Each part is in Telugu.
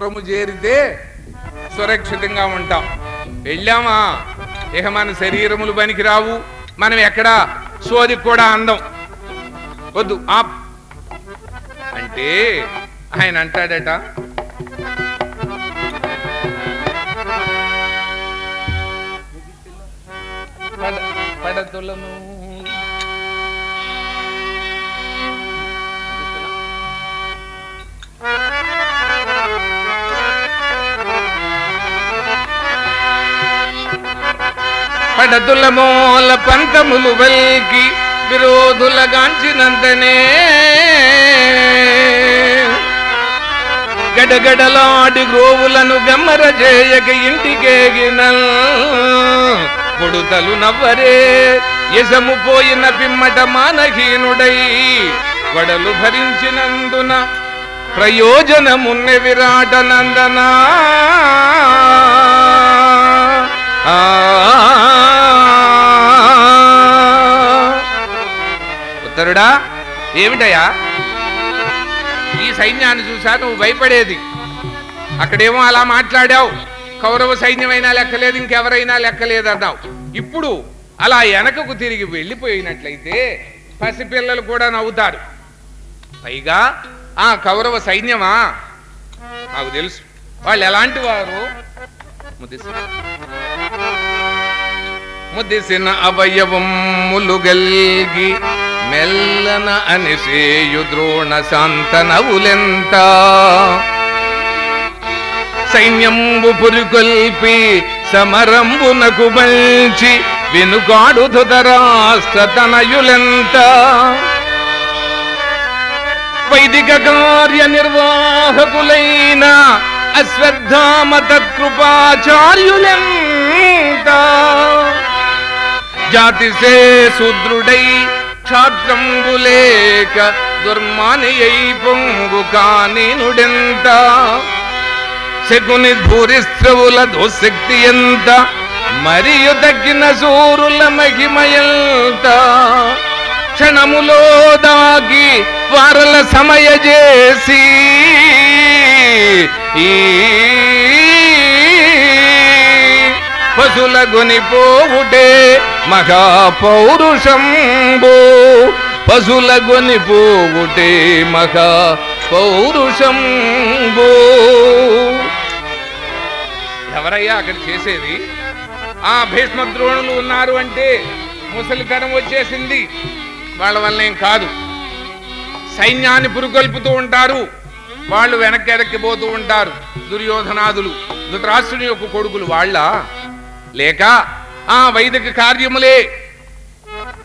పురము చేరితే సురక్షితంగా ఉంటాం. వెళ్ళామా? ఇక మన శరీరములు పనికిరావు. మనం ఎక్కడా? సోది కూడా అందం. వద్దు ఆ అంటే ఆయన అంటాడట పడతులను పడతుల మూల పంతములు వెల్కి విరోధుల గాంచినంతనే. గడగడలాడి గ్రోవులను గమ్మర చేయక ఇంటికేగిన పొడుతలు నవ్వరే యశము పోయిన పిమ్మట మానహీనుడై వడలు భరించినందున ప్రయోజనమున్న విరాట నందనా. ఉత్తరుడా ఏమిటయా ఈ సైన్యాన్ని చూసా నువ్వు భయపడేది. అక్కడేమో అలా మాట్లాడావు. కౌరవ సైన్యమైనా లెక్కలేదు ఇంకెవరైనా లెక్కలేదు అన్నావు ఇప్పుడు అలా వెనకకు తిరిగి వెళ్ళిపోయినట్లయితే పసిపిల్లలు కూడా నవ్వుతారు. పైగా ఆ కౌరవ సైన్యమా? నాకు తెలుసు. వాళ్ళు ఎలాంటి వారు? ముదిసిన అవయవములుగల్గి మెల్లన అనిసేయు ద్రోణ శాంతనవులెంత? సైన్యంబు పురికొల్పి సమరంబునకు మంచి వినుగాడు ధృతరాష్ట్ర వైదిక కార్య నిర్వాహకులైన అశ్వత్థామత కృపాచార్యులెంత జాతిసే శూద్రుడై క్షాత్రంబులేక దుర్మాని అయి పొంగు కానినుడెంత? శకుని భూరిస్త్రవుల దుశక్తి ఎంత? మరియు తగ్గిన సూరుల మహిమయంత క్షణములో దాగి వారల సమయ చేసి ఈ పశుల గొనిపోవుటే మహాపౌరుషంబు పశుల గొనిపోవుటే మహా పౌరుషంబు ఎవరయ్యా అక్కడ చేసేది? ఆ భీష్మ ద్రోణులు ఉన్నారు అంటే ముసలితనం వచ్చేసింది. వాళ్ళ వల్ల ఏం కాదు. సైన్యాన్ని పురుగొల్పుతూ ఉంటారు. వాళ్ళు వెనక్కి ఎరక్కిపోతూ ఉంటారు. దుర్యోధనాదులు ధృతరాష్ట్రుని యొక్క కొడుకులు వాళ్ళ. లేక ఆ వైదిక కార్యములే.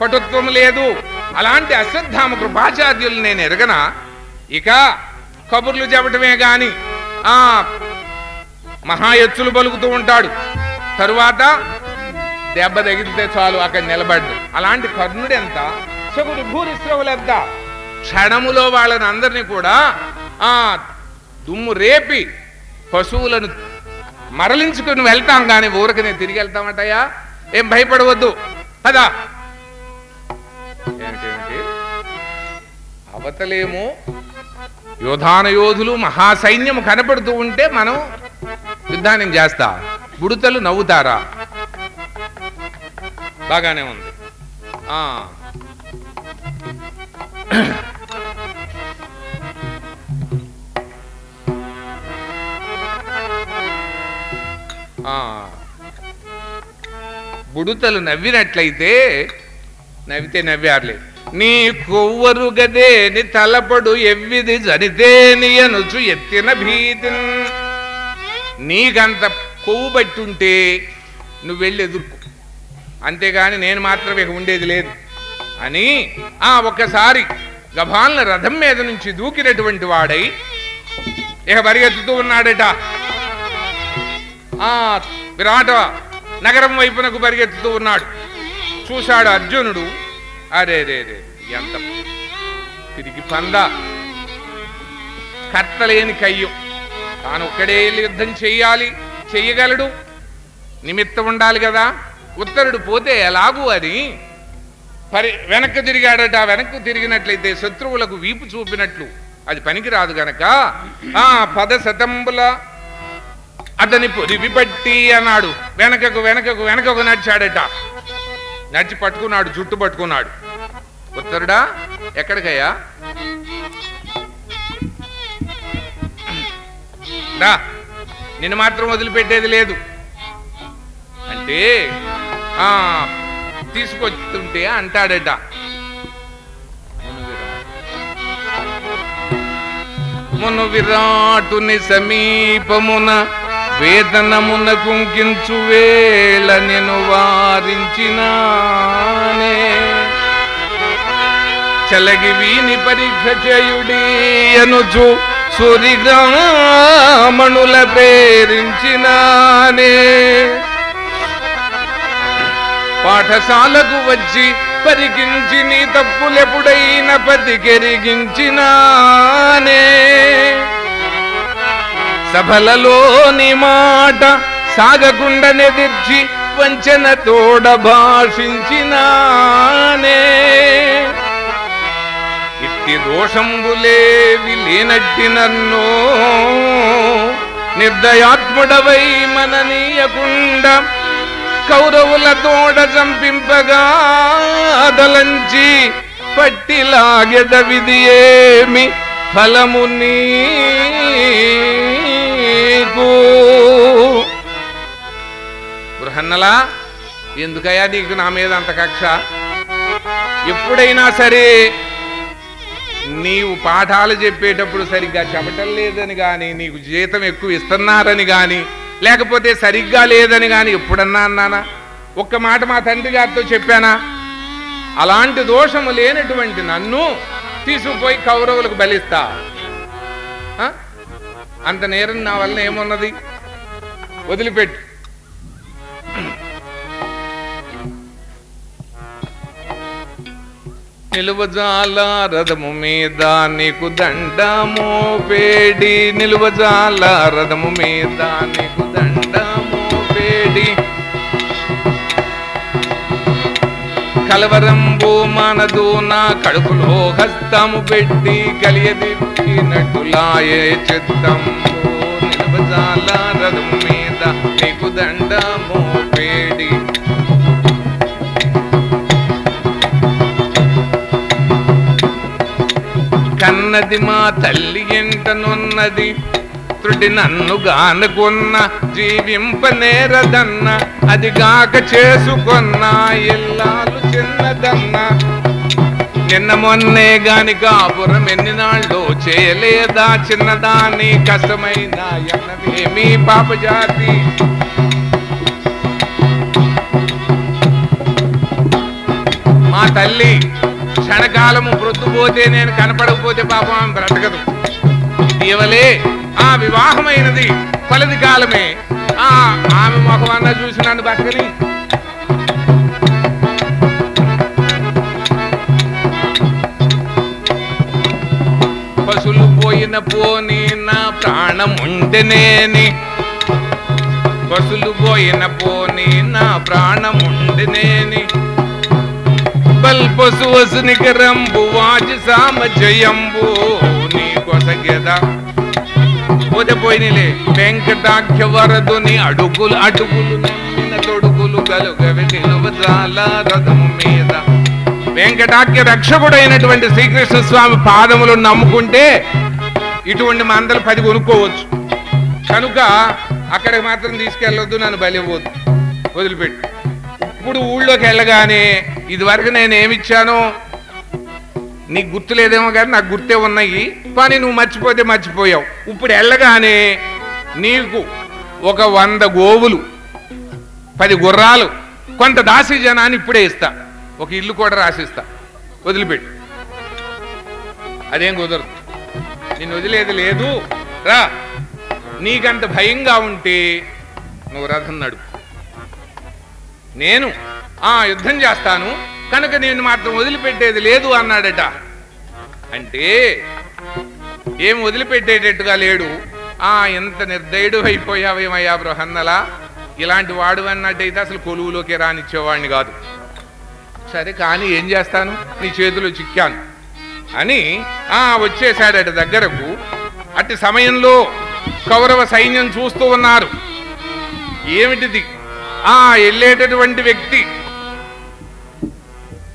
పటుత్వం లేదు. అలాంటి అశ్వత్థామ కృపాచార్యులు నేను ఎరగన? ఇక కబుర్లు చెప్పటమే గాని ఆ మహాయత్సులు పలుకుతూ ఉంటాడు. తరువాత దెబ్బ తగిలితే చాలు అక్కడ నిలబడ్డు. అలాంటి కర్ణుడు ఎంత సగుడు భూరిశ్రవులు ఎంత క్షణములో వాళ్ళని అందరినీ కూడా ఆ దుమ్ము రేపి పశువులను మరలించుకుని వెళ్తాం కానీ ఊరకనే తిరిగి వెళ్తామటయ్యా? ఏం భయపడవద్దు. పదా. ఏమిటేమిటి అవతలేమో యోధాన యోధులు మహాసైన్యము కనపడుతూ ఉంటే మనం యుద్ధాన్ని చేస్తా. బుడతలు నవ్వుతారా? బాగానే ఉంది. ఆ. బుడుతలు నవ్వినట్లయితే నవ్వితే నవ్వారులే. నీ కొవ్వరు గదేని తలపడు ఎవ్విది జనితేని అనుచు ఎత్తిన భీతి. నీకంత కొవ్వు పట్టుంటే నువ్వు వెళ్ళి ఎదుర్కో. అంతేగాని నేను మాత్రమే ఇక ఉండేది లేదు. అని ఆ ఒక్కసారి గభాలను రథం మీద నుంచి దూకినటువంటి వాడై ఇక పరిగెత్తుతూ ఉన్నాడట. ఆ విరాట నగరం వైపునకు పరిగెత్తుతూ ఉన్నాడు. చూశాడు అర్జునుడు. అరే రే రే ఎంత తిరిగి పంద. కర్తలేని కయ్యం. తాను ఒక్కడే యుద్ధం చెయ్యాలి చెయ్యగలడు. నిమిత్తం ఉండాలి కదా. ఉత్తరుడు పోతే ఎలాగూ అని పరి వెనక్కి తిరిగాడట. వెనక్కి తిరిగినట్లయితే శత్రువులకు వీపు చూపినట్లు. అది పనికిరాదు గనక. ఆ పద శతంబుల అతని పొదివిపట్టి అన్నాడు. వెనకకు వెనకకు వెనకకు నడిచాడట. నడిచి పట్టుకున్నాడు జుట్టు పట్టుకున్నాడు. ఉత్తరుడా ఎక్కడికయ్యా? రా నిన్ను మాత్రం వదిలిపెట్టేది లేదు. అంటే ఆ తీసుకొస్తుంటే అంటాడట. మును విరాటుని సమీపమున వేదనమున కుంకించు వేళ నేను వారించినానే. చలగి వీని పరీక్ష చేయుడి అనుచు సూరిగ్రామణుల ప్రేరించినానే. పాఠశాలకు వచ్చి పరికించి నీ తప్పులెప్పుడైన పతికెరిగించినానే సభలలోని మాట సాగకుండనెదిర్చి వంచన తోడ భాషించినానే. ఇట్టి దోషంబులేవి లేనట్టి నన్ను. నిర్దయాత్ముడవై మననీయకుండ కౌరవుల తోడ చంపింపగా అదలంచి పట్టిలాగెద విధి ఏమి ఫలము నీకు బృహన్నలా ఎందుకయ్యా నీకు నా మీద అంత కక్ష? ఎప్పుడైనా సరే నీవు పాఠాలు చెప్పేటప్పుడు సరిగ్గా చెప్పటం లేదని కానీ నీకు జీతం ఎక్కువ ఇస్తున్నారని కానీ లేకపోతే సరిగ్గా లేదని కానీ ఎప్పుడన్నా అన్నానా? ఒక్క మాట మా తండ్రి గారితో చెప్పానా? అలాంటి దోషము లేనటువంటి నన్ను తీసుకుపోయి కౌరవులకు బలిస్తా. అంత నేరం నా వల్ల ఏమున్నది? వదిలిపెట్టు. నిలువజాల రథము మీద నీకు దండము పేడి నిలువజాల రథము మీద నీకు దండము పేడి కలవరంబు మనదు నా కడుపులో హస్తము పెట్టి కలియదినట్టులాయే చిత్తంబు. నిలువజాల రథము మీద నీకు దండము పేడి. కన్నది మా తల్లి ఎంటనున్నది పుత్రుడి నన్ను గానుకున్న జీవింపనేరదన్న అది గాక చేసుకున్న ఇల్లాలు చిన్నదన్న. నిన్న మొన్నే గాని కాపురం ఎన్ని నాళ్ళు చేయలేదా చిన్నదాని కష్టమైనా ఎన్నదేమీ పాపజాతి మా తల్లి క్షణకాలము ప్రొద్దుపోతే నేను కనపడకపోతే పాపం ఆమె బ్రతకదు ఇవలే ఆ వివాహమైనది పలది కాలమే. ఆ ఆమె ముఖమన్నా చూసి నన్ను బతకని పోయిన పోనీ నా ప్రాణం ఉండినేని పశులు పోయిన పోనీ నా ప్రాణం ఉంటేనేని బల్పసు వసునికరంబు వాచి సామ జయంబు. నీ పోతే పోయినలే. వెంకటాఖ్య వరదుని అడుగులు అడుగులు తొడుగులు కలుగవి నిలువజాల మీద. వెంకటాఖ్య రక్షకుడైనటువంటి శ్రీకృష్ణ స్వామి పాదములు నమ్ముకుంటే ఇటువంటి మందలు పది కొనుక్కోవచ్చు. కనుక అక్కడికి మాత్రం తీసుకెళ్ళొద్దు నన్ను బలివ్వద్దు వదిలిపెట్టు. ఇప్పుడు ఊళ్ళోకి వెళ్ళగానే ఇదివరకు నేను ఏమిచ్చానో నీకు గుర్తులేదేమో కానీ నాకు గుర్తే ఉన్నాయి. కానీ నువ్వు మర్చిపోతే మర్చిపోయావు. ఇప్పుడు వెళ్ళగానే నీకు ఒక వంద గోవులు పది గుర్రాలు కొంత దాసి జనాన్ని ఇప్పుడే ఇస్తా. ఒక ఇల్లు కూడా రాసిస్తా. వదిలిపెట్టు. అదేం కుదరదు. నేను వదిలేది లేదు. రా. నీకంత భయంగా ఉంటే నువ్వు రథం నడుపు. నేను ఆ యుద్ధం చేస్తాను. కనుక నేను మాత్రం వదిలిపెట్టేది లేదు అన్నాడట. అంటే ఏం వదిలిపెట్టేటట్టుగా లేడు? ఆ ఎంత నిర్దయుడు అయిపోయావేమయ్యా బృహన్నలా ఇలాంటి వాడు అన్నట్టయితే అసలు కొలువులోకి రానిచ్చేవాడిని కాదు. సరే కానీ ఏం చేస్తాను? నీ చేతిలో చిక్కాను. అని ఆ వచ్చేశాడట దగ్గరకు. అట్టి సమయంలో కౌరవ సైన్యం చూస్తూ ఉన్నారు. ఏమిటిది? ఆ వెళ్ళేటటువంటి వ్యక్తి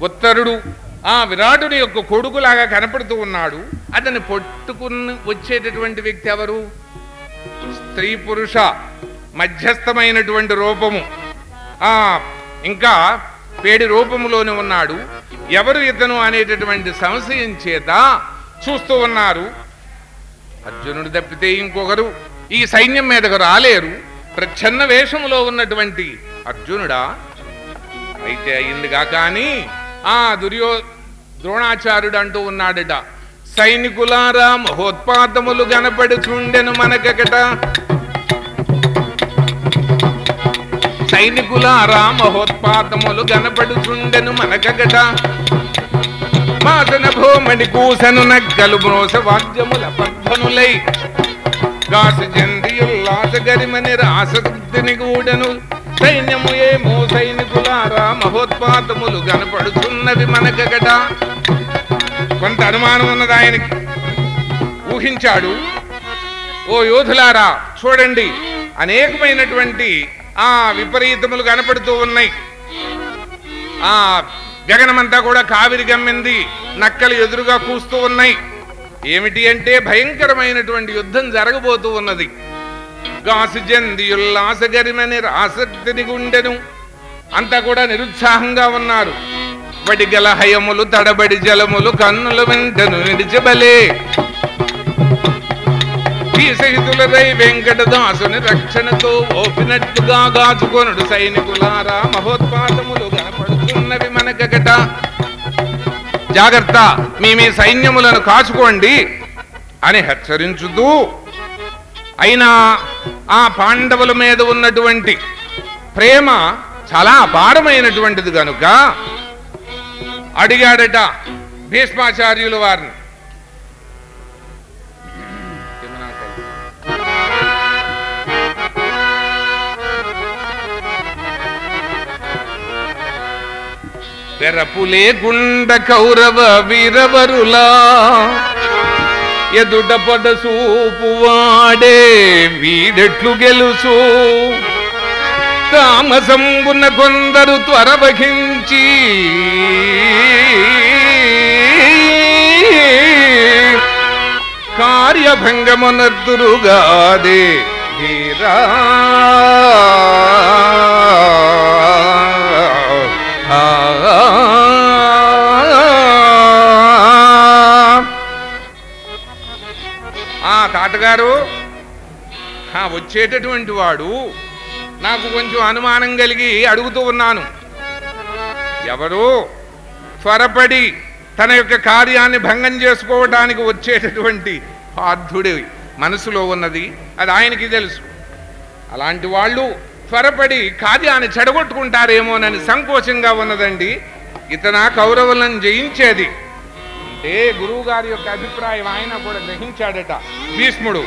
ఉత్తరుడు ఆ విరాటుని యొక్క కొడుకులాగా కనపడుతూ ఉన్నాడు. అతన్ని పట్టుకుని వచ్చేటటువంటి వ్యక్తి ఎవరు? స్త్రీ పురుష మధ్యస్థమైనటువంటి రూపము. ఆ ఇంకా పేడి రూపములోనే ఉన్నాడు. ఎవరు ఇతను అనేటటువంటి సంశయం చేత చూస్తూ ఉన్నారు. అర్జునుడు తప్పితే ఇంకొకరు. ఈ సైన్యం మీదకు రాలేరు. ప్రచ్ఛన్న వేషములో ఉన్నటువంటి అర్జునుడా అయితే అయిందిగా కానీ ఆ దుర్యో ద్రోణాచార్యుడు అంటూ ఉన్నాడట. సైనికులారా మహోత్పాతములు కనపడుచుండెను మనకట సైనికులారా మహోత్పాతములు కనపడుచుండెను మనకట మాసన భూమణి కూసను నగ్గలు మ్రోస వాద్యముల పద్మనులై గాసు జందియుల్లాస గరిమని రాసక్తిని గూడెను. సైన్యము ఏమో సైనికులారా మహోత్పాతములు కనపడుచున్నది మనకగట కొంత అనుమానం ఉన్నది ఆయనకి. ఊహించాడు. ఓ యోధులారా చూడండి. అనేకమైనటువంటి ఆ విపరీతములు కనపడుతూ ఉన్నాయి. ఆ గగనమంతా కూడా కావిరి గమ్మింది నక్కలు ఎదురుగా కూస్తూ ఉన్నాయి. ఏమిటి అంటే భయంకరమైనటువంటి యుద్ధం జరగబోతూ ఉన్నది. గాసు జందియుల్లాస ఆసక్తిని గుండెను. అంతా కూడా నిరుత్సాహంగా ఉన్నారు. వడిగల హయములు తడబడి జలములు కన్నుల వెంటను నిడిచబలే ఈ సహితులరై వెంకటదాసుని రక్షణతో ఓపినట్టుగా గాచుకొనుడు సైనికులారా మహోత్పాతములు కనపడుతున్నవి మనకగట. జాగ్రత్త మీ మీ సైన్యములను కాచుకోండి అని హెచ్చరించుతూ అయినా ఆ పాండవుల మీద ఉన్నటువంటి ప్రేమ చాలా అపారమైనటువంటిది కనుక అడిగాడట భీష్మాచార్యులు వారిని. పెరపులే గుండ కౌరవ వీరవరులా ఎదుట పడ సూపు వాడే వీడెట్లు గెలుసు. తామసంబున కొందరు త్వరవహించి కార్యభంగమునర్దురుగాదే ధీరా ఆ. తాతగారు వచ్చేటటువంటి వాడు నాకు కొంచెం అనుమానం కలిగి అడుగుతూ ఉన్నాను. ఎవరు త్వరపడి తన యొక్క కార్యాన్ని భంగం చేసుకోవడానికి వచ్చేటటువంటి పార్థుడి మనసులో ఉన్నది. అది ఆయనకి తెలుసు. అలాంటి వాళ్ళు త్వరపడి కార్యాన్ని చెడగొట్టుకుంటారేమోనని సంకోచంగా ఉన్నదండి. ఇతన కౌరవులను జయించేది. అంటే గురువుగారి యొక్క అభిప్రాయం ఆయన కూడా గ్రహించాడట. భీష్ముడు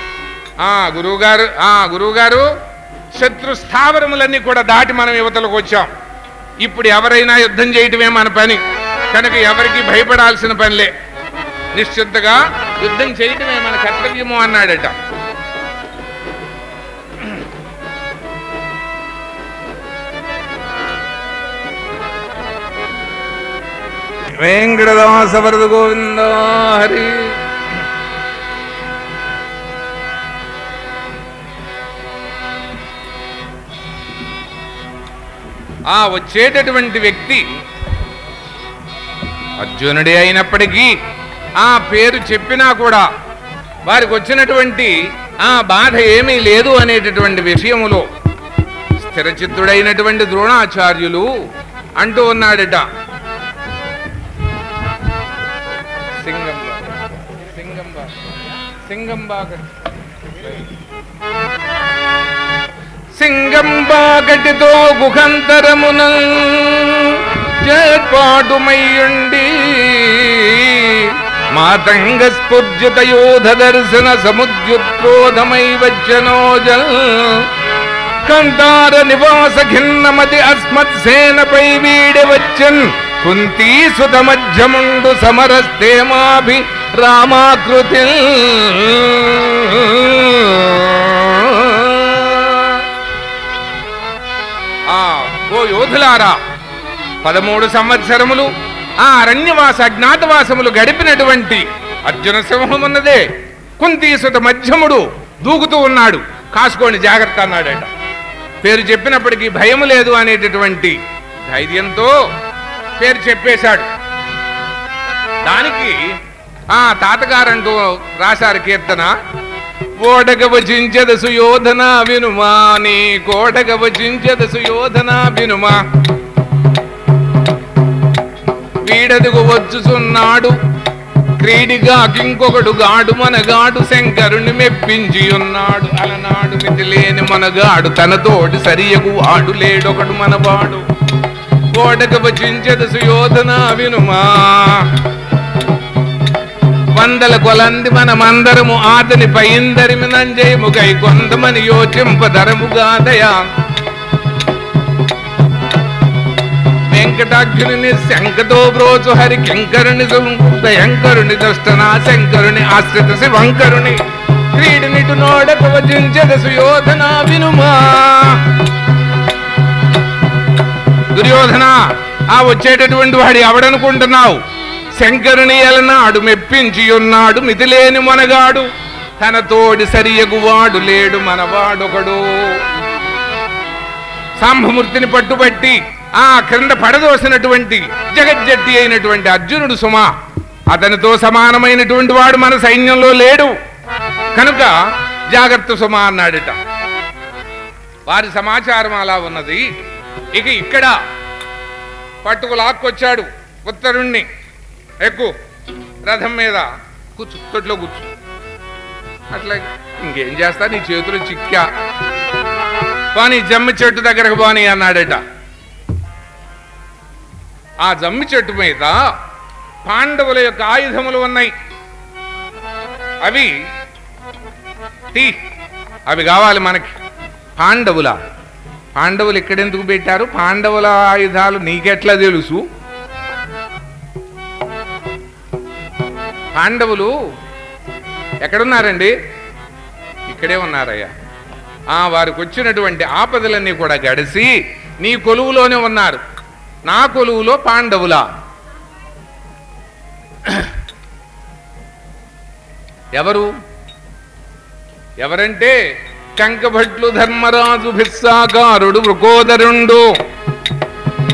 ఆ గురువుగారు ఆ గురువుగారు శత్రు స్థావరములన్నీ కూడా దాటి మనం యువతలకు వచ్చాం. ఇప్పుడు ఎవరైనా యుద్ధం చేయటమే మన పని. కనుక ఎవరికి భయపడాల్సిన పనిలే. నిశ్చింతగా యుద్ధం చేయటమే మన కర్తవ్యము అన్నాడట. వెంకటదాస వరద గోవింద హరి ఆ వచ్చేటటువంటి వ్యక్తి అర్జునుడే అయినప్పటికీ ఆ పేరు చెప్పినా కూడా వారికి వచ్చినటువంటి ఆ బాధ ఏమీ లేదు అనేటటువంటి విషయములో స్థిరచిత్తుడైనటువంటి ద్రోణాచార్యులు అంటూ ఉన్నాడట. సింగంబాగ సింగంబాగటితో గుహంతరమున చేపాటుమయ్యుండి మాతంగ స్ఫుర్జిత యోధ దర్శన సముద్యుత్రోధమై వచ్చనోజల్ కంటార నివాస ఖిన్నమతి అస్మత్ సేనపై వీడి వచ్చన్ కుంతీ సుత మధ్యముండు సమరస్తేమాభి రామాకృతి ఆ ఓ యోధులారా పదమూడు సంవత్సరములు ఆ అరణ్యవాస అజ్ఞాతవాసములు గడిపినటువంటి అర్జున సింహం ఉన్నదే. కుంతీసుత మధ్యముడు దూకుతూ ఉన్నాడు. కాసుకోండి జాగ్రత్త అన్నాడట. పేరు చెప్పినప్పటికీ భయం లేదు అనేటటువంటి ధైర్యంతో పేరు చెప్పేశాడు. దానికి ఆ తాతగారంటూ రాశారు కీర్తన. ఓడగ వచించద సుయోధన వినుమా నీ కోడగ వచించద సుయోధన వినుమా. వీడదుగు వచ్చుచున్నాడు క్రీడిగా ఇంకొకడు గాడు మనగాడు శంకరుని మెప్పించి ఉన్నాడు అలనాడు మితిలేని మనగాడు తనతోటి సరియగు వాడు లేడొకడు మనవాడు. కోటక వచించదు సుయోధన వినుమా. వందల కొలంది మనమందరము ఆతని పైందరిమి నంజయముగై కొందమని యోచింపదరముగా దయా. వెంకటాక్షుని శంకతో బ్రోచు హరి కింకరుని భయంకరుని దృష్టనా శంకరుని ఆశ్రిత శివంకరుని క్రీడినిటు నోడక వచించద సుయోధన వినుమా. దుర్యోధన ఆ వచ్చేటటువంటి వాడి ఎవడనుకుంటున్నావు? శంకరుని ఎలనాడు మెప్పించి ఉన్నాడు మితిలేని మనగాడు. తన తోడి సరియగువాడు లేడు మనవాడొకడు. సాంభమూర్తిని పట్టుబట్టి ఆ క్రింద పడదోసినటువంటి జగజ్జట్టి అయినటువంటి అర్జునుడు సుమ అతనితో సమానమైనటువంటి వాడు మన సైన్యంలో లేడు. కనుక జాగ్రత్త సుమ అన్నాడట. వారి సమాచారం అలా ఉన్నది. ఇక ఇక్కడ పట్టుకు లాక్కొచ్చాడు ఉత్తరుణ్ణి. ఎక్కు రథం మీద కూర్చు తొట్లో కూర్చు. అట్లా ఇంకేం చేస్తా నీ చేతులు చిక్కా. పోనీ జమ్మి చెట్టు దగ్గరకు పోని అన్నాడట. ఆ జమ్మి చెట్టు మీద పాండవుల యొక్క ఆయుధములు ఉన్నాయి. అవి తీ అవి కావాలి మనకి. పాండవుల పాండవులు ఎక్కడెందుకు పెట్టారు? పాండవుల ఆయుధాలు నీకెట్లా తెలుసు? పాండవులు ఎక్కడున్నారండి? ఇక్కడే ఉన్నారయ్యా. ఆ వారికి వచ్చినటువంటి ఆపదలన్నీ కూడా గడిసి నీ కొలువులోనే ఉన్నారు. నా కొలువులో పాండవులా? ఎవరు? ఎవరంటే కంకభట్లు ధర్మరాజు భిస్సాకారుడు వృకోదరుండు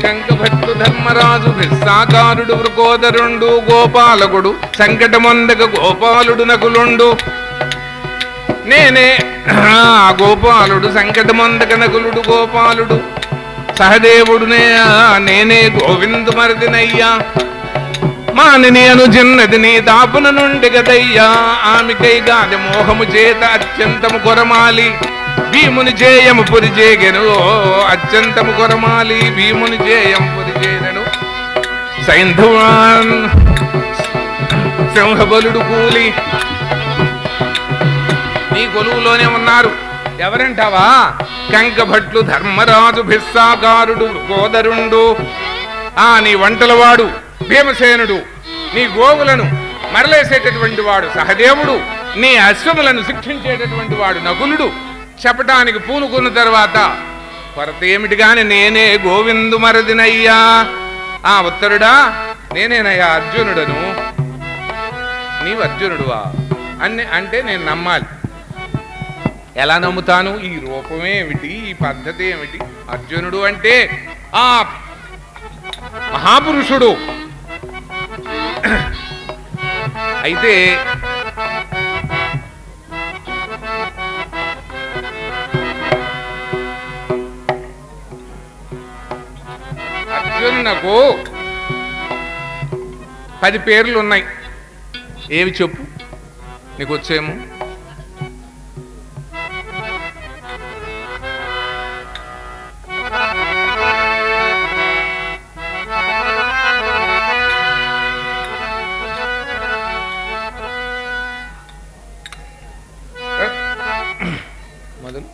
కంకభట్లు ధర్మరాజు భిస్సాకారుడు వృకోదరుండు గోపాలకుడు సంకటమొందక గోపాలుడు నకులుండు. నేనే ఆ గోపాలుడు సంకటమొందక నకులుడు గోపాలుడు. సహదేవుడునే ఆ, నేనే గోవిందు మరిదినయ్యా. మానిని అను చిన్నది నీ దాపున నుండి గదయ్యా ఆమెకై గాది మోహము చేత అత్యంతము కొరమాలి. భీముని జేయము పురి చేగెను అత్యంతము కొరమాలి భీముని జేయం పురి చేగెను సైంధవాన్ సింహబలుడు కూలి. నీ కొలువులోనే ఉన్నారు. ఎవరంటావా? కంకభట్లు ధర్మరాజు భిస్సాకారుడు గోదరుండు ఆ నీ వంటలవాడు భీమసేనుడు. నీ గోవులను మరలేసేటటువంటి వాడు సహదేవుడు. నీ అశ్వములను శిక్షించేటటువంటి వాడు నకులుడు. చెప్పటానికి పూనుకున్న తర్వాత కొరత ఏమిటి కాని నేనే గోవిందు మరదినయ్యా. ఆ ఉత్తరుడా నేనేనయ్యా అర్జునుడను. నీవు అర్జునుడువా అన్ని అంటే నేను నమ్మాలి. ఎలా నమ్ముతాను? ఈ రూపమేమిటి? ఈ పద్ధతి ఏమిటి అర్జునుడు అంటే ఆ మహాపురుషుడు. అయితే అర్జునునకు పది పేర్లు ఉన్నాయి ఏవి చెప్పు? నీకు వచ్చేమో. మొదలు.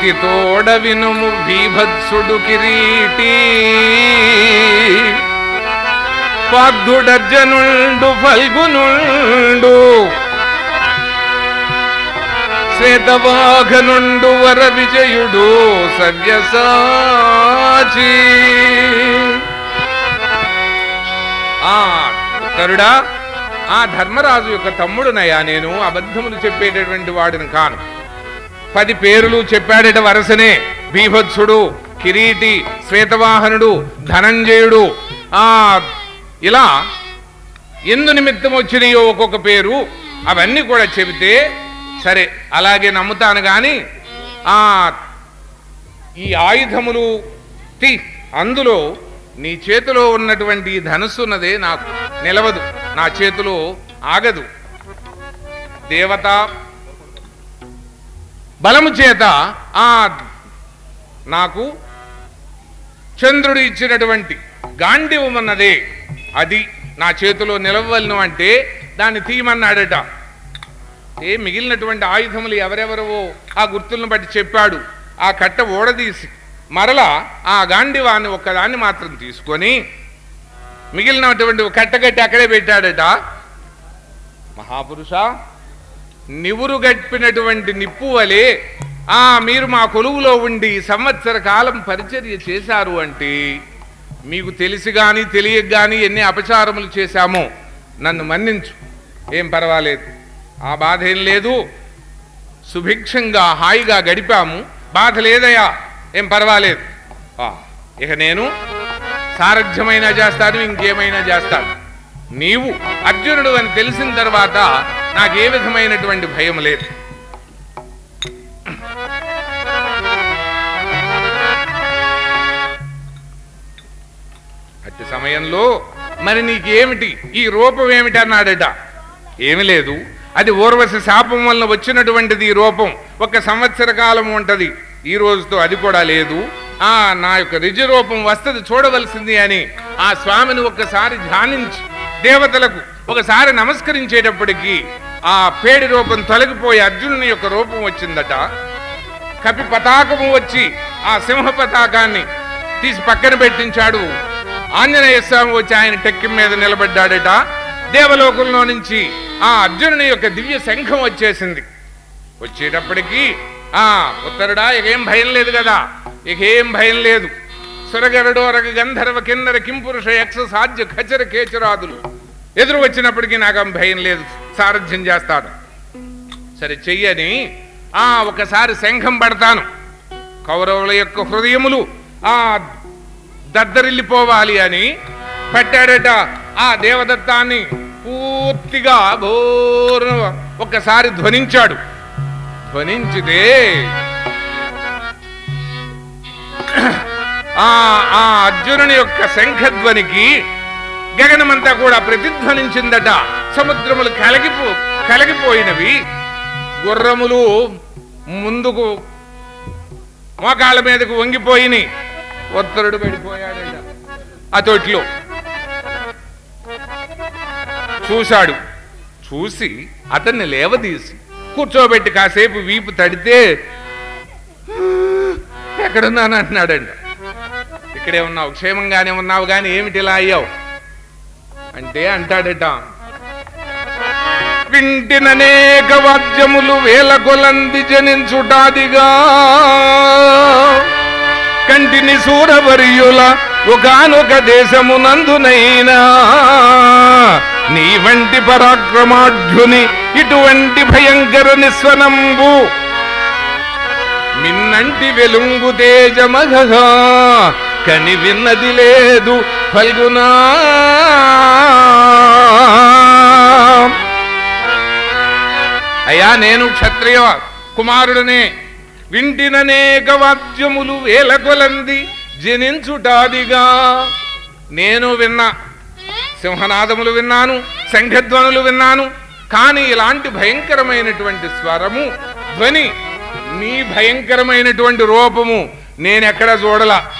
ప్రీతితోడ వినుము భీభత్సుడు కిరీటి. పార్థుడర్జనుండు ఫల్గునుండు. శ్వేతవాఘనుండు వర విజయుడు సవ్యసాచి. ఆ తరుడా ఆ ధర్మరాజు యొక్క తమ్ముడునయ్యా నేను అబద్ధములు చెప్పేటటువంటి వాడిని కాను. పది పేర్లు చెప్పాడట వరసనే. బీభత్సుడు కిరీటి శ్వేతవాహనుడు ధనంజయుడు. ఆ ఇలా ఎందు నిమిత్తం వచ్చినాయో ఒక్కొక్క పేరు. అవన్నీ కూడా చెబితే సరే అలాగే నమ్ముతాను కానీ ఆ ఈ ఆయుధములు తి అందులో నీ చేతిలో ఉన్నటువంటి ఈ ధనుస్సు ఉన్నదే నాకు. నిలవదు నా చేతిలో ఆగదు. దేవత బలము చేత ఆ నాకు చంద్రుడు ఇచ్చినటువంటి గాండివం అన్నదే అది నా చేతిలో నిలవలను అంటే దాన్ని తీయమన్నాడట. ఏ మిగిలినటువంటి ఆయుధములు ఎవరెవరవో ఆ గుర్తులను బట్టి చెప్పాడు. ఆ కట్ట ఓడదీసి మరలా ఆ గాండివాన్ని ఒక్కదాన్ని మాత్రం తీసుకొని మిగిలినటువంటి కట్ట కట్టి అక్కడే పెట్టాడట. మహాపురుష నివురుగట్పినటువంటి నిప్పు వలె ఆ మీరు మా కొలువులో ఉండి సంవత్సర కాలం పరిచర్య చేశారు అంటే మీకు తెలిసి కానీ తెలియక కానీ ఎన్ని అపచారములు చేశామో నన్ను మన్నించు. ఏం పర్వాలేదు. ఆ బాధ ఏం లేదు. సుభిక్షంగా హాయిగా గడిపాము. బాధ లేదయా? ఏం పర్వాలేదు. ఇక నేను సారథ్యమైనా చేస్తాను ఇంకేమైనా చేస్తాను. నీవు అర్జునుడు అని తెలిసిన తర్వాత నాకే విధమైనటువంటి భయం లేదు. అట్టి సమయంలో మరి నీకేమిటి? ఈ రూపం ఏమిటి అన్నాడట. ఏమి లేదు. అది ఊర్వశి శాపం వలన వచ్చినటువంటిది ఈ రూపం. ఒక సంవత్సర కాలం ఉంటది. ఈ రోజుతో అది కూడా లేదు. ఆ నా యొక్క రిజ రూపం వస్తుంది చూడవలసింది అని ఆ స్వామిని ఒక్కసారి ధ్యానించి దేవతలకు ఒకసారి నమస్కరించేటప్పటికీ ఆ పేడి రూపం తొలగిపోయి అర్జునుని యొక్క రూపం వచ్చిందట. కపి పతాకము వచ్చి ఆ సింహ పతాకాన్ని తీసి పక్కన పెట్టించాడు. ఆంజనేయ స్వామి వచ్చి ఆయన టెక్కి మీద నిలబడ్డాడట. దేవలోకంలో నుంచి ఆ అర్జునుని యొక్క దివ్య శంఖం వచ్చేసింది. వచ్చేటప్పటికీ ఉత్తరుడా ఇకేం భయం లేదు కదా? ఇకేం భయం లేదు. సురగరడోరగ గంధర్వ కిన్నర కింపురుష యక్ష సాధ్య ఖచర కేచరాదులు. ఎదురు వచ్చినప్పటికీ నాకు భయం లేదు. సారథ్యం చేస్తాను. సరే చెయ్యని ఆ ఒకసారి శంఖం పడతాను. కౌరవుల యొక్క హృదయములు ఆ దద్దరిల్లిపోవాలి అని పెట్టాడట. ఆ దేవదత్తాన్ని పూర్తిగా ఘోర ఒక్కసారి ధ్వనించాడు. ధ్వనించితే. ఆ ఆ అర్జునుని యొక్క శంఖధ్వనికి గగనమంతా కూడా ప్రతిధ్వనించిందట. సముద్రములు కలగిపో కలగిపోయినవి. గుర్రములు ముందుకు మోకాళ్ళ మీదకు వంగిపోయినాయి ఉత్తరుడు పడిపోయాడట ఆ తొట్లో చూశాడు. చూసి అతన్ని లేవదీసి కూర్చోబెట్టి కాసేపు వీపు తడితే ఎక్కడున్నాను అంటున్నాడండి. ఇక్కడే ఉన్నావు క్షేమంగానే ఉన్నావు కానీ ఏమిటి ఇలా అయ్యావు? అంటే అంటాడట వింటిననేక వాద్యములు వేల కొలంది జనించుటాదిగా. కంటిని సూరవరియుల ఒకనొక దేశమునందునైనా. నీ వంటి పరాక్రమాఢ్యుని ఇటువంటి భయంకర నిస్వనంబు. మిన్నంటి వెలుంగు తేజమగగా కని విన్నది లేదు ఫల్గునా. అయ్యా నేను క్షత్రియ కుమారుడనే వింటిననేక వాద్యములు వేల కొలంది జనించుటాదిగా. నేను విన్నా సింహనాదములు విన్నాను సంఘధ్వనులు విన్నాను కానీ ఇలాంటి భయంకరమైనటువంటి స్వరము ధ్వని నీ భయంకరమైనటువంటి రూపము నేనెక్కడ చూడలా.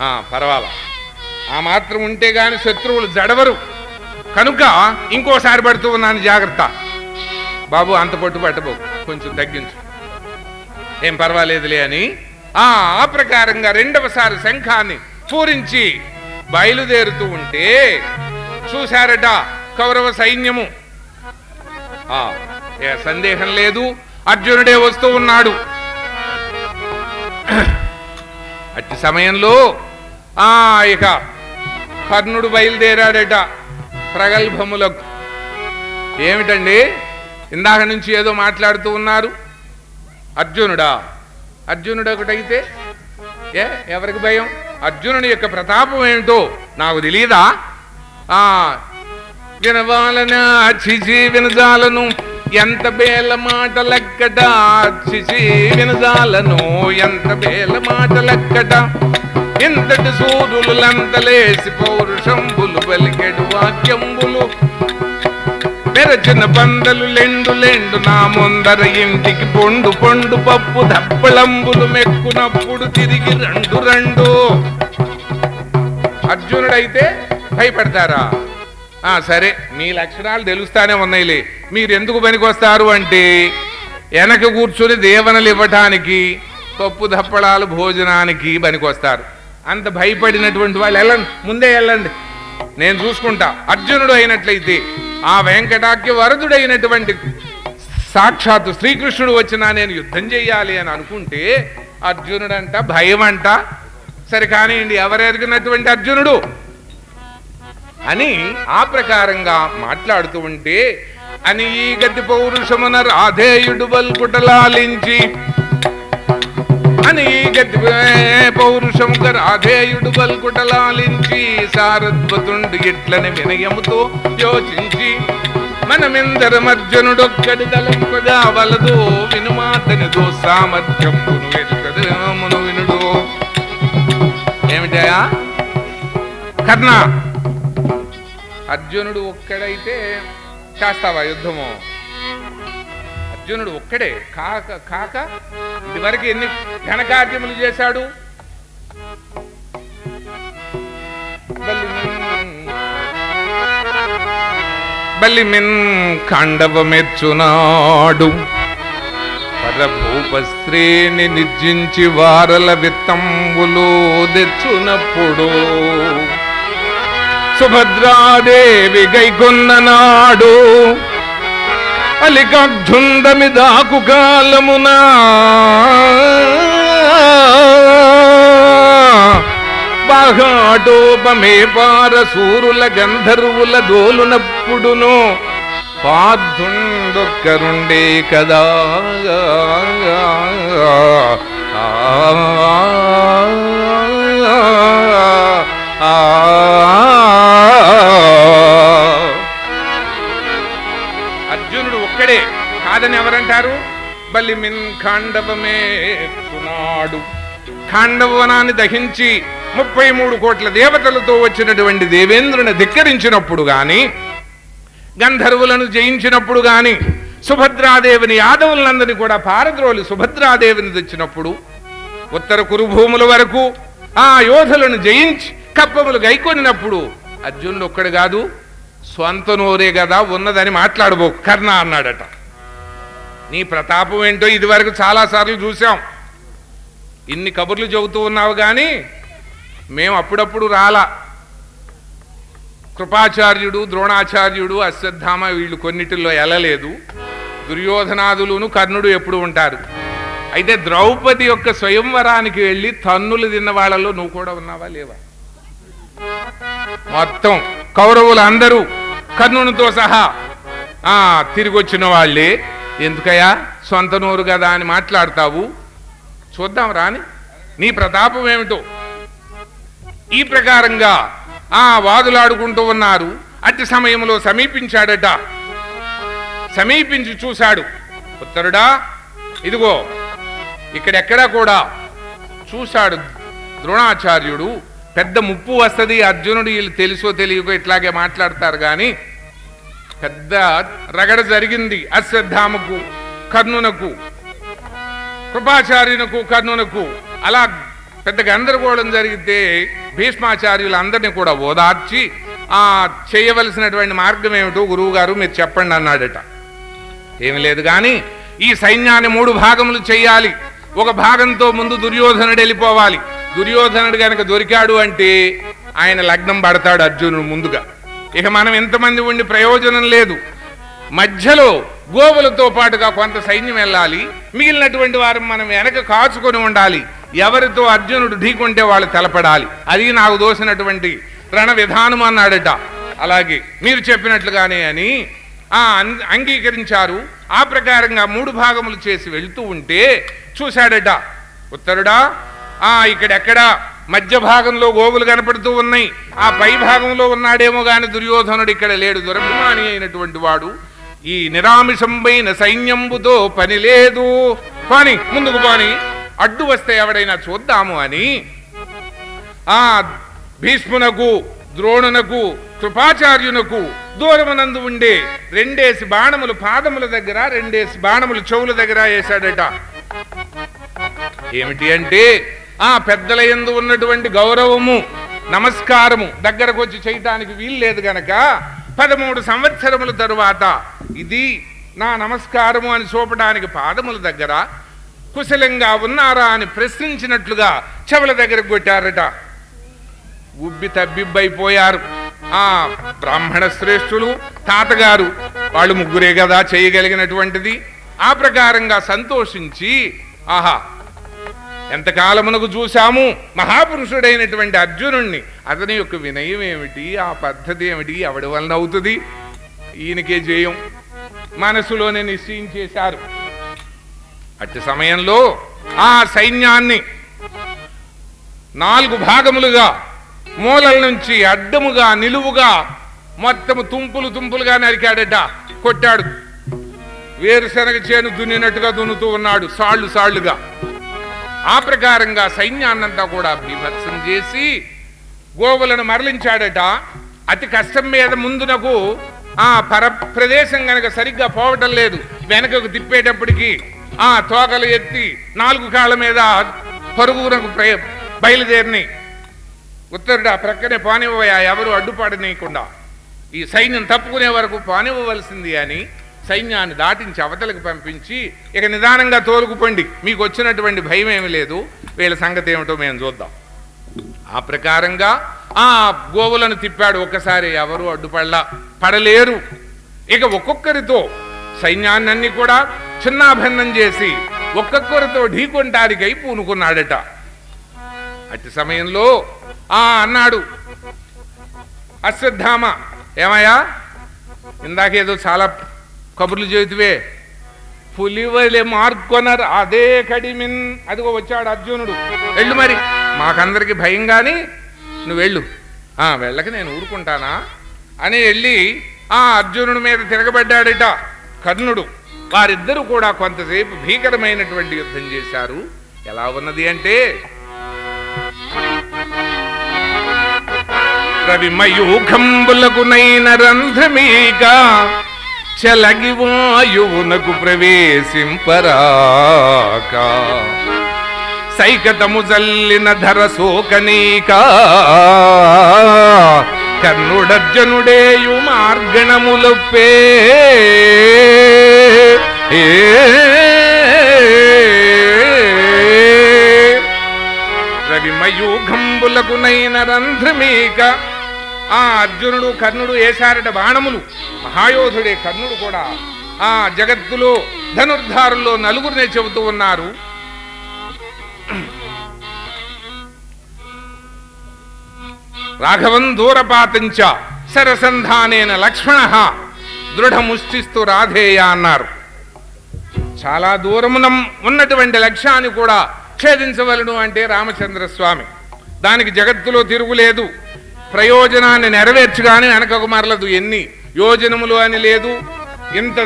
ఆ, పర్వాలా. ఆ మాత్రం ఉంటే గాని శత్రువులు జడవరు. కనుక ఇంకోసారి పడుతూ ఉన్నాను జాగ్రత్త. బాబు అంత పట్టు పట్టబో కొంచెం తగ్గించు. ఏం పర్వాలేదులే అని ఆ ఆ ప్రకారంగా రెండవసారి శంఖాన్ని పూరించి బయలుదేరుతూ ఉంటే చూశారట కౌరవ సైన్యము. ఆ ఏ సందేహం లేదు. అర్జునుడే వస్తూ ఉన్నాడు. అట్టి సమయంలో ఆ ఇక కర్ణుడు బయలుదేరాడట ప్రగల్భములకు ఏమిటండి? ఇందాక నుంచి ఏదో మాట్లాడుతూ ఉన్నారు. అర్జునుడా అర్జునుడు ఒకటైతే? ఏ ఎవరికి భయం? అర్జునుడి యొక్క ప్రతాపం ఏమిటో నాకు తెలియదా వినవాలన చిచి వినజాలను ఎంత బేల మాటలెక్కట చిచి వినజాలను ఎంత బేల మాటలెక్కట ఇంతటి సూర్యులంతలేసి పౌరుషంబులు పలికెడు వాక్యంబులు. పెరచిన పందలు లెండు లెండు నా ముందర ఇంటికి పొండు పొండు పప్పు దప్పళంబులు మెక్కునప్పుడు తిరిగి రెండు రెండు. అర్జునుడైతే భయపడతారా? ఆ సరే మీ లక్షణాలు తెలుస్తానే ఉన్నాయిలే. మీరు ఎందుకు పనికొస్తారు అంటే వెనక కూర్చుని దేవనలు ఇవ్వటానికి పప్పు దప్పడాలు భోజనానికి పనికొస్తారు. అంత భయపడినటువంటి వాళ్ళు వెళ్ళండి ముందే వెళ్ళండి. నేను చూసుకుంటా. అర్జునుడు అయినట్లయితే ఆ వెంకటాక్య వరదుడైనటువంటి సాక్షాత్తు శ్రీకృష్ణుడు వచ్చినా నేను యుద్ధం చేయాలి అని అనుకుంటే అర్జునుడంట భయం అంట సరే కానివ్వండి ఎవరెరిగినటువంటి అర్జునుడు? అని ఆ ప్రకారంగా మాట్లాడుతూ ఉంటే అని ఈ గతి పౌరుషమున రాధేయుడు బల్కుటలాలించి అని ఈ గతి పౌరుషముక రాధేయుడు బల్కుటలాలించి సారద్వతుండు ఇట్లని వినయముతో యోచించి మనమిందరమర్జునుడొక్కడి తలంపగా వలదు వినుమాతనిదో సామర్థ్యం వినుడు ఏమిటయా? కర్ణ అర్జునుడు ఒక్కడైతే చేస్తావా యుద్ధము? అర్జునుడు ఒక్కడే. కాక కాక ఇదివరకు ఎన్ని ఘనకార్యములు చేశాడు? బలిమిన్ ఖండవమెచ్చునాడు. పరభూపశ్రేణి నిర్జించి వారల విత్తంబులు తెచ్చునప్పుడు సుభద్రాదేవి గైకొన్ననాడు అలికక్షుందమి దాకు కాలమునా బాఘాటోపమే పార సూరుల గంధర్వుల దోలునప్పుడును పాద్దుండొక్కరుండే కదా ఆ. కాదని ఎవరంటారు? బలిమిన్ ఖాండవమే చునాడు ఖాండవనాన్ని దహించి ముప్పై మూడు కోట్ల దేవతలతో వచ్చినటువంటి దేవేంద్రుని ధిక్కరించినప్పుడు గాని గంధర్వులను జయించినప్పుడు గాని సుభద్రాదేవిని యాదవులందరినీ కూడా పారద్రోలి సుభద్రాదేవిని తెచ్చినప్పుడు ఉత్తర కురుభూముల వరకు ఆ యోధులను జయించి కప్పములు గైకొనినప్పుడు అర్జునుడు ఒక్కడు కాదు స్వంత నోరే కదా ఉన్నదని మాట్లాడబో కర్ణ అన్నాడట. నీ ప్రతాపం ఏంటో ఇదివరకు చాలాసార్లు చూసాం ఇన్ని కబుర్లు చెబుతూ ఉన్నావు కానీ మేము అప్పుడప్పుడు రాలా. కృపాచార్యుడు ద్రోణాచార్యుడు అశ్వత్థామ వీళ్ళు కొన్నిటిల్లో ఎలలేదు. దుర్యోధనాదులును కర్ణుడు ఎప్పుడు ఉంటారు అయితే ద్రౌపది యొక్క స్వయంవరానికి వెళ్ళి తన్నులు తిన్న వాళ్ళలో నువ్వు కూడా ఉన్నావా లేవా? మొత్తం కౌరవులు అందరూ కర్ణునితో సహా ఆ తిరిగి వచ్చిన వాళ్ళే. ఎందుకయ్యా? సొంత నోరు కదా అని మాట్లాడతావు? చూద్దాం రాని. నీ ప్రతాపం ఏమిటో? ఈ ప్రకారంగా ఆ వాదులాడుకుంటూ ఉన్నారు. అట్టి సమయంలో సమీపించాడట. సమీపించి చూశాడు. ఉత్తరుడా ఇదిగో ఇక్కడెక్కడా కూడా చూశాడు ద్రోణాచార్యుడు. పెద్ద ముప్పు వస్తుంది అర్జునుడు వీళ్ళు తెలుసో తెలియకో ఇట్లాగే మాట్లాడతారు కానీ పెద్ద రగడ జరిగింది అశ్వత్థామకు కర్ణునకు కృపాచార్యునకు కర్ణునకు. అలా పెద్ద గందరగోళం జరిగితే భీష్మాచార్యులు అందరినీ కూడా ఓదార్చి ఆ చేయవలసినటువంటి మార్గం ఏమిటో గురువు గారు మీరు చెప్పండి అన్నాడట. ఏమి లేదు కానీ ఈ సైన్యాన్ని మూడు భాగములు చేయాలి. ఒక భాగంతో ముందు దుర్యోధనుడు వెళ్ళిపోవాలి. దుర్యోధనుడు కనుక దొరికాడు అంటే ఆయన లగ్నం పడతాడు అర్జునుడు ముందుగా. ఇక మనం ఎంతమంది ఉండి ప్రయోజనం లేదు. మధ్యలో గోవులతో పాటుగా కొంత సైన్యం వెళ్ళాలి. మిగిలినటువంటి వారు మనం వెనక కాచుకొని ఉండాలి. ఎవరితో అర్జునుడు ఢీకుంటే వాళ్ళు తెలపడాలి. అది నాకు దోసినటువంటి రణ విధానం అన్నాడట. అలాగే మీరు చెప్పినట్లుగానే అని ఆ అంగీకరించారు. ఆ ప్రకారంగా మూడు భాగములు చేసి వెళ్తూ ఉంటే చూశాడట. ఉత్తరుడా ఆ ఇక్కడెక్కడ? మధ్య భాగంలో గోవులు కనపడుతూ ఉన్నాయి. ఆ పై భాగంలో ఉన్నాడేమో గాని దుర్యోధనుడు ఇక్కడ లేడు. దురభిమాని అయినటువంటి వాడు. ఈ నిరామిషంపైన సైన్యంబుతో పని లేదు. పాని ముందుకు పాని. అడ్డు వస్తే ఎవడైనా చూద్దాము అని. ఆ భీష్మునకు ద్రోణునకు కృపాచార్యునకు దూరమునందు ఉండే రెండేసి బాణములు పాదముల దగ్గర రెండేసి బాణములు చెవుల దగ్గర వేశాడట. ఏమిటి అంటే ఆ పెద్దల ఎందు ఉన్నటువంటి గౌరవము నమస్కారము దగ్గరకు వచ్చి చేయటానికి వీల్లేదు గనక పదమూడు సంవత్సరముల తరువాత ఇది నా నమస్కారము అని చూపడానికి పాదముల దగ్గర కుశలంగా ఉన్నారా అని ప్రశ్నించినట్లుగా చెవుల దగ్గరకు కొట్టారట. ఉబ్బి తబ్బిబ్బైపోయారు. ఆ బ్రాహ్మణ శ్రేష్ఠులు తాతగారు వాళ్ళు ముగ్గురే కదా చేయగలిగినటువంటిది. ఆ ప్రకారంగా సంతోషించి ఆహా ఎంతకాలమునకు చూశాము? మహాపురుషుడైనటువంటి అర్జునుణ్ణి. అతని యొక్క వినయం ఏమిటి? ఆ పద్ధతి ఏమిటి? ఎవడి వలన అవుతుంది? ఈయనకే జయం. మనసులోనే నిశ్చయించేశారు అట్టి సమయంలో ఆ సైన్యాన్ని నాలుగు భాగములుగా మూలల నుంచి అడ్డముగా నిలువుగా మొత్తము తుంపులు తుంపులుగా నరికాడట కొట్టాడు. వేరుశనగ చేను దున్నినట్టుగా దున్నుతూ ఉన్నాడు సాళ్ళు సాళ్ళుగా ఆ ప్రకారంగా సైన్యాన్నంతా కూడా బీభత్సం చేసి గోవులను మరలించాడట. అతి కష్టం మీద ముందునకు ఆ పర ప్రదేశం గనక సరిగ్గా పోవటం లేదు. వెనకకు తిప్పేటప్పటికి ఆ తోకలు ఎత్తి నాలుగు కాళ్ళ మీద పరుగునకు బయలుదేరిని. ఉత్తరుడు ఆ ప్రక్కనే పానివ్వయా ఎవరు అడ్డుపడనీయకుండా. ఈ సైన్యం తప్పుకునే వరకు పానివ్వవలసింది అని సైన్యాన్ని దాటించి అవతలకు పంపించి ఇక నిదానంగా తోలుకుపండి. మీకు వచ్చినటువంటి భయం ఏమి లేదు. వీళ్ళ సంగతి ఏమిటో మేము చూద్దాం. ఆ ప్రకారంగా ఆ గోవులను తిప్పాడు ఒక్కసారి ఎవరు అడ్డుపడలా పడలేరు. ఇక ఒక్కొక్కరితో సైన్యాన్ని కూడా చిన్నాభిన్నం చేసి ఒక్కొక్కరితో ఢీకొంటారికై పూనుకున్నాడట. అట్టి సమయంలో ఆ అన్నాడు అశ్వత్థామ ఏమయ్యా? ఇందాకేదో చాలా కబుర్లు చేతివే. పులివలే మార్కొనర్ అదే కడిమిన్. అదిగో వచ్చాడు అర్జునుడు. వెళ్ళు మరి. మాకందరికి భయం కానీ నువ్వు వెళ్ళు. ఆ వెళ్ళక నేను ఊరుకుంటానా? అని వెళ్ళి ఆ అర్జునుడి మీద తిరగబడ్డాడట కర్ణుడు. వారిద్దరూ కూడా కొంతసేపు భీకరమైనటువంటి యుద్ధం చేశారు. ఎలా ఉన్నది అంటే రవిమయూఖంబులకునైన రంధ్రమీక చలగి వాయువునకు ప్రవేశింపరాక. సైకతము జల్లిన ధర శోకనీక కర్ణుడర్జనుడేయు మార్గణములొప్పే. రవిమయూఘంబులకునైన రంధ్రమీక ఆ అర్జునుడు కర్ణుడు వేశారట బాణములు మహాయోధుడే కర్ణుడు కూడా ఆ జగత్తులో ధనుర్ధారుల్లో నలుగురినే చెబుతూ ఉన్నారు. రాఘవం దూరపాతంచ సరసంధానేన లక్ష్మణ దృఢముష్టిస్తూ రాధేయ అన్నారు. చాలా దూరమున ఉన్నటువంటి లక్ష్యాన్ని కూడా ఛేదించవలను అంటే రామచంద్ర స్వామి దానికి జగత్తులో తిరుగులేదు. ప్రయోజనాన్ని నెరవేర్చుగానే వెనకకు మరలదు ఎన్ని. యోజనములు అని లేదు ఇంత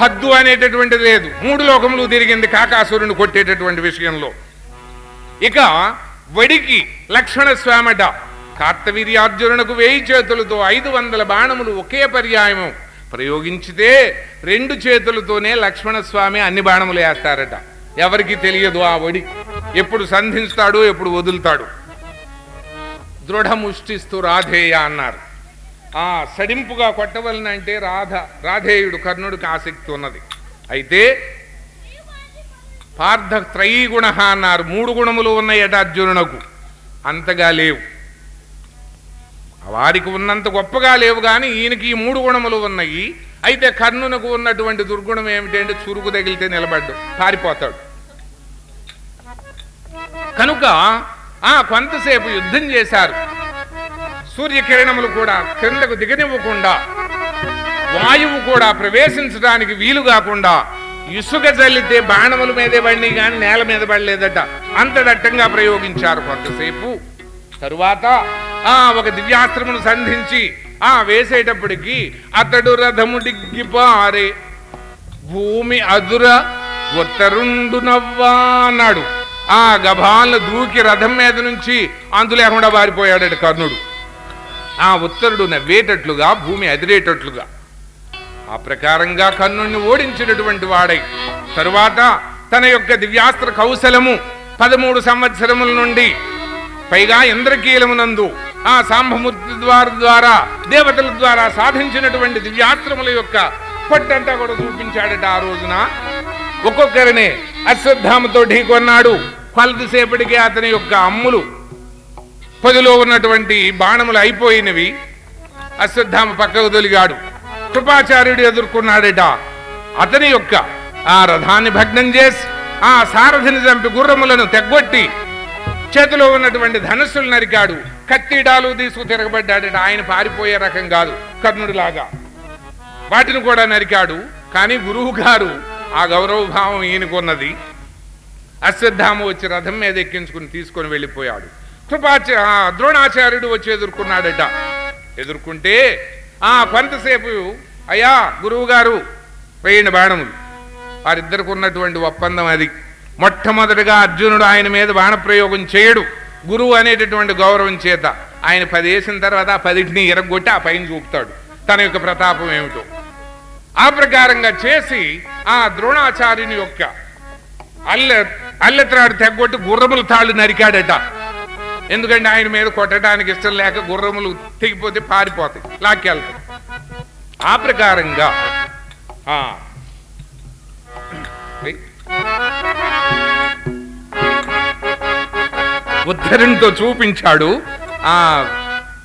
హద్దు అనేటటువంటిది లేదు. మూడు లోకములు తిరిగింది కాకాసురుని కొట్టేటటువంటి విషయంలో. ఇక వడికి లక్ష్మణ స్వామట కార్తవీర్యార్జునునకు వేయి చేతులతో ఐదు వందల బాణములు ఒకే పర్యాయము. ప్రయోగించితే రెండు చేతులతోనే లక్ష్మణ స్వామి అన్ని బాణములు వేస్తారట. ఎవరికి తెలియదు ఆ వడి. ఎప్పుడు సంధిస్తాడు ఎప్పుడు వదులుతాడు. దృఢముష్టిస్తూ రాధేయ అన్నారు. ఆ సడింపుగా కొట్టవలనంటే రాధ రాధేయుడు కర్ణుడికి ఆసక్తి ఉన్నది. అయితే పార్థ త్రయీ గుణ అన్నారు. మూడు గుణములు ఉన్నాయట అర్జునునకు. అంతగా లేవు. వారికి ఉన్నంత గొప్పగా లేవు కానీ ఈయనకి ఈ మూడు గుణములు ఉన్నాయి. అయితే కర్ణునకు ఉన్నటువంటి దుర్గుణం ఏమిటంటే చురుకు తగిలితే నిలబడ్డు పారిపోతాడు. కనుక ఆ కొంతసేపు యుద్ధం చేశారు. సూర్యకిరణములు కూడా క్రిందకు దిగనివ్వకుండా వాయువు కూడా ప్రవేశించడానికి వీలు కాకుండా ఇసుక చల్లితే బాణముల మీదే పడినాయి కానీ నేల మీద పడలేదట. అంత దట్టంగా ప్రయోగించారు కొంతసేపు. తరువాత ఆ ఒక దివ్యాస్త్రమును సంధించి ఆ వేసేటప్పటికి అతడు రథము డిగ్గిపారే భూమి అదుర ఒత్తరుండు నవ్వా అన్నాడు ఆ గభాలను దూకి రథం మీద నుంచి అంతు లేకుండా పారిపోయాడట కర్ణుడు. ఆ ఉత్తరుడు నవ్వేటట్లుగా భూమి అదిరేటట్లుగా. ఆ ప్రకారంగా కర్ణుడిని ఓడించినటువంటి వాడై తరువాత తన యొక్క దివ్యాస్త్ర కౌశలము పదమూడు సంవత్సరముల నుండి పైగా ఇంద్రకీలమునందు ఆ సాంభమూర్తి ద్వారా ద్వారా దేవతల ద్వారా సాధించినటువంటి దివ్యాస్త్రముల యొక్క పొట్టంతా కూడా చూపించాడట ఆ రోజున. ఒక్కొక్కరిని అశ్వత్థామతో ఢీకొన్నాడు. కొలదిసేపటికి అతని యొక్క అమ్ములు పొదిలో ఉన్నటువంటి బాణములు అయిపోయినవి అశ్వత్థామ పక్కకు తొలిగాడు. కృపాచార్యుడు ఎదుర్కొన్నాడట అతని యొక్క ఆ రథాన్ని భగ్నం చేసి ఆ సారథిని చంపి గుర్రములను తెగ్గొట్టి చేతిలో ఉన్నటువంటి ధనుస్సులు నరికాడు. కత్తిడాలు తీసుకు తిరగబడ్డాడట ఆయన పారిపోయే రకం కాదు కర్ణుడిలాగా. వాటిని కూడా నరికాడు కానీ గురువు గారు ఆ గౌరవ భావం ఈయనకున్నది. అశ్వత్థామ వచ్చి రథం మీద ఎక్కించుకుని తీసుకొని వెళ్ళిపోయాడు. కృపాచ ఆ ద్రోణాచార్యుడు వచ్చి ఎదుర్కొన్నాడట. ఎదుర్కొంటే ఆ కొంతసేపు అయ్యా గురువు గారు వేయండి బాణములు. వారిద్దరికి ఉన్నటువంటి ఒప్పందం అది. మొట్టమొదటిగా అర్జునుడు ఆయన మీద బాణప్రయోగం చేయడు. గురువు అనేటటువంటి గౌరవం చేత. ఆయన పది వేసిన తర్వాత ఆ పదిటిని ఎరగొట్టి ఆ పైన చూపుతాడు. తన యొక్క ప్రతాపం ఏమిటో. ఆ ప్రకారంగా చేసి ఆ ద్రోణాచార్యుని యొక్క అల్ల అల్లెత్రాడు తెగ్గొట్టి గుర్రముల తాళ్ళు నరికాడట. ఎందుకంటే ఆయన మీద కొట్టడానికి ఇష్టం లేక గుర్రములు తెగిపోతే పారిపోతాయి లాక్కెళ్తాయి. ఆ ప్రకారంగా ఆ, ఉద్ధరణతో చూపించాడు. ఆ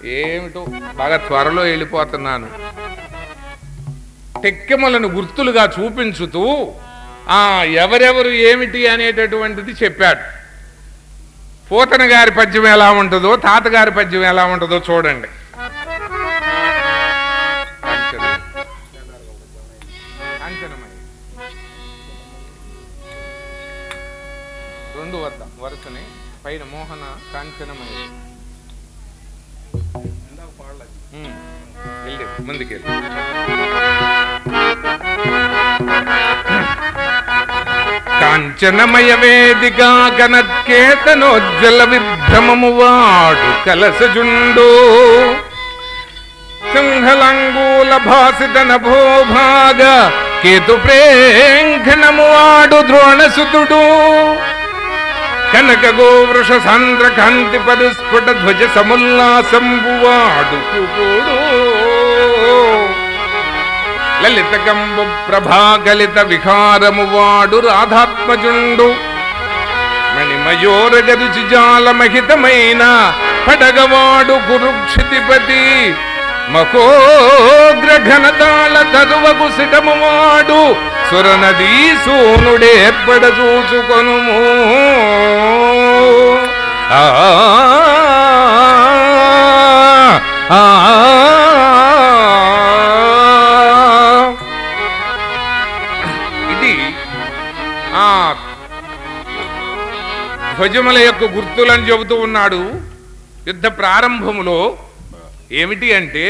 ఏమిటో బాగా త్వరలో వెళ్ళిపోతున్నాను. టెక్కెమలను గుర్తులుగా చూపించుతూ ఎవరెవరు ఏమిటి అనేటటువంటిది చెప్పాడు. పోతన గారి పద్యం ఎలా ఉంటుందో తాతగారి పద్యం ఎలా ఉంటుందో చూడండి. రెండు వద్ద వరుసని. పైన మోహన కాంచనమయ్య. వెళ్ళి ముందుకెళ్ళి. కాంచనమయ వేదిగా గణకేతనోజ్జల విభ్రమము వాడు కలసజుండు. సింహలంగూల భాసిత నభోభాగ కేతు ప్రేంఘనము వాడు ద్రోణసుతుడు. కనక గోవృష సాంద్ర కాంతి పరుస్ఫుట ధ్వజ సముల్లాసంబువాడు కుడు లలితకంబు ప్రభాగలిత విహారము వాడు రాధాత్మజుండు. మణిమయోరగరుచిజాలమహితమైన రుచి పడగవాడు కురుక్షితిపతి. మకోగ్రఘనతాళ తరువకు సిటము వాడు సురనదీ సూనుడేర్పడ చూచుకొనుము. ఆ ఆ, ధ్వజముల యొక్క గుర్తులని చెబుతూ ఉన్నాడు. యుద్ధ ప్రారంభములో ఏమిటి అంటే